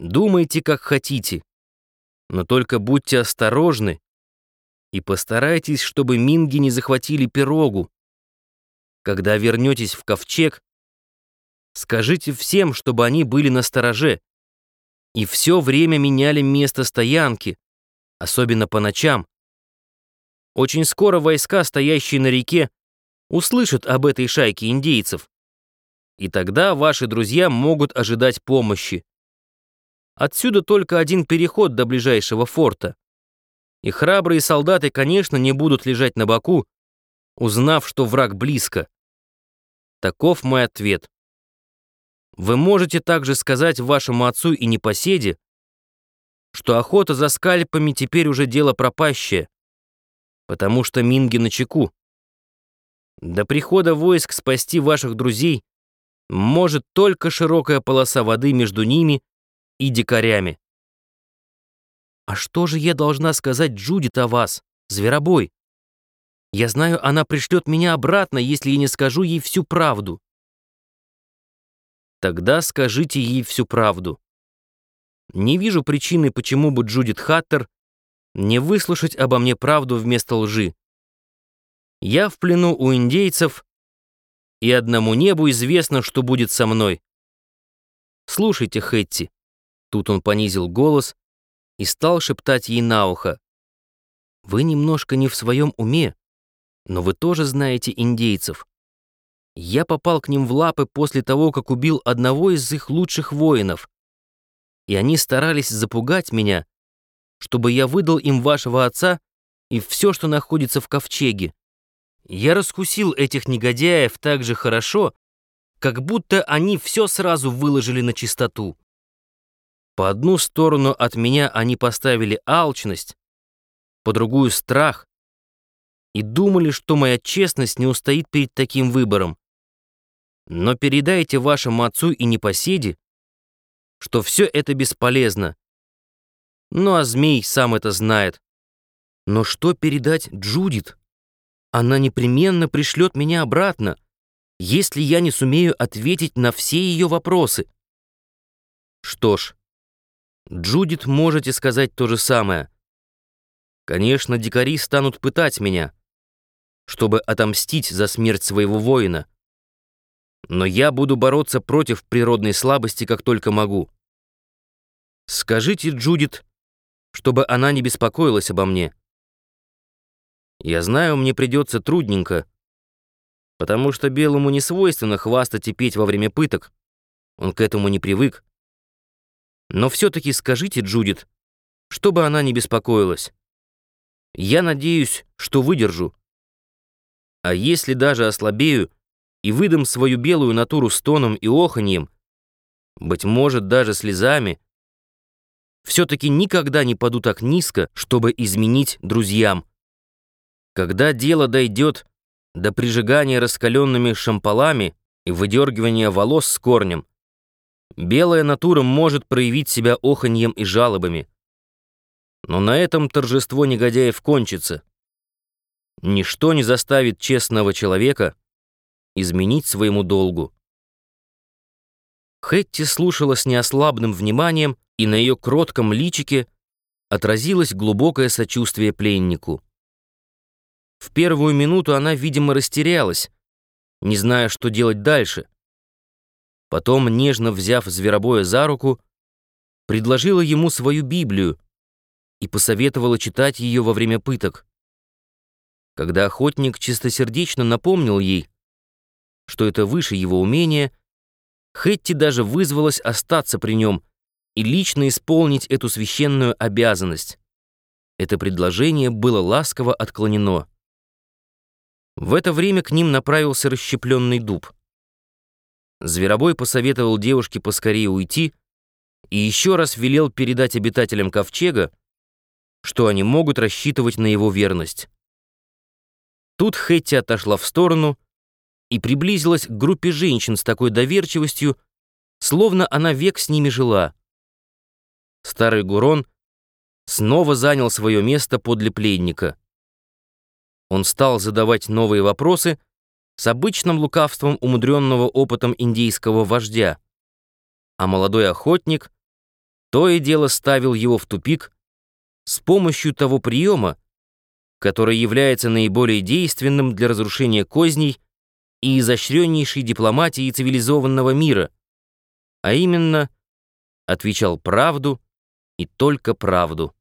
Думайте, как хотите, но только будьте осторожны и постарайтесь, чтобы минги не захватили пирогу. Когда вернетесь в ковчег, скажите всем, чтобы они были на стороже и все время меняли место стоянки, особенно по ночам. Очень скоро войска, стоящие на реке, услышат об этой шайке индейцев, и тогда ваши друзья могут ожидать помощи. Отсюда только один переход до ближайшего форта. И храбрые солдаты, конечно, не будут лежать на боку, узнав, что враг близко. Таков мой ответ. Вы можете также сказать вашему отцу и непоседе, что охота за скальпами теперь уже дело пропащее, потому что минги на чеку. До прихода войск спасти ваших друзей может только широкая полоса воды между ними и дикарями. А что же я должна сказать Джудит о вас, зверобой? Я знаю, она пришлет меня обратно, если я не скажу ей всю правду. Тогда скажите ей всю правду. Не вижу причины, почему бы Джудит Хаттер не выслушать обо мне правду вместо лжи. Я в плену у индейцев, и одному небу известно, что будет со мной. Слушайте, Хэтти. Тут он понизил голос и стал шептать ей на ухо. «Вы немножко не в своем уме, но вы тоже знаете индейцев. Я попал к ним в лапы после того, как убил одного из их лучших воинов, и они старались запугать меня, чтобы я выдал им вашего отца и все, что находится в ковчеге. Я раскусил этих негодяев так же хорошо, как будто они все сразу выложили на чистоту. По одну сторону от меня они поставили алчность, по другую — страх, и думали, что моя честность не устоит перед таким выбором. Но передайте вашему отцу и непоседе, что все это бесполезно. Ну а змей сам это знает. Но что передать Джудит? Она непременно пришлет меня обратно, если я не сумею ответить на все ее вопросы. Что ж, Джудит можете сказать то же самое. Конечно, дикари станут пытать меня, чтобы отомстить за смерть своего воина. Но я буду бороться против природной слабости, как только могу. Скажите Джудит, чтобы она не беспокоилась обо мне. Я знаю, мне придется трудненько, потому что белому не свойственно хвастать и петь во время пыток. Он к этому не привык. Но все-таки скажите, Джудит, чтобы она не беспокоилась. Я надеюсь, что выдержу. А если даже ослабею и выдам свою белую натуру стоном и оханьем, быть может, даже слезами, все-таки никогда не паду так низко, чтобы изменить друзьям. Когда дело дойдет до прижигания раскаленными шампалами и выдергивания волос с корнем, Белая натура может проявить себя оханьем и жалобами. Но на этом торжество негодяев кончится. Ничто не заставит честного человека изменить своему долгу. Хэтти слушала с неослабным вниманием, и на ее кротком личике отразилось глубокое сочувствие пленнику. В первую минуту она, видимо, растерялась, не зная, что делать дальше. Потом, нежно взяв зверобоя за руку, предложила ему свою Библию и посоветовала читать ее во время пыток. Когда охотник чистосердечно напомнил ей, что это выше его умения, Хетти даже вызвалась остаться при нем и лично исполнить эту священную обязанность. Это предложение было ласково отклонено. В это время к ним направился расщепленный дуб. Зверобой посоветовал девушке поскорее уйти и еще раз велел передать обитателям ковчега, что они могут рассчитывать на его верность. Тут Хэтти отошла в сторону и приблизилась к группе женщин с такой доверчивостью, словно она век с ними жила. Старый Гурон снова занял свое место подле пленника. Он стал задавать новые вопросы, с обычным лукавством умудренного опытом индейского вождя, а молодой охотник то и дело ставил его в тупик с помощью того приема, который является наиболее действенным для разрушения козней и изощреннейшей дипломатии цивилизованного мира, а именно отвечал правду и только правду.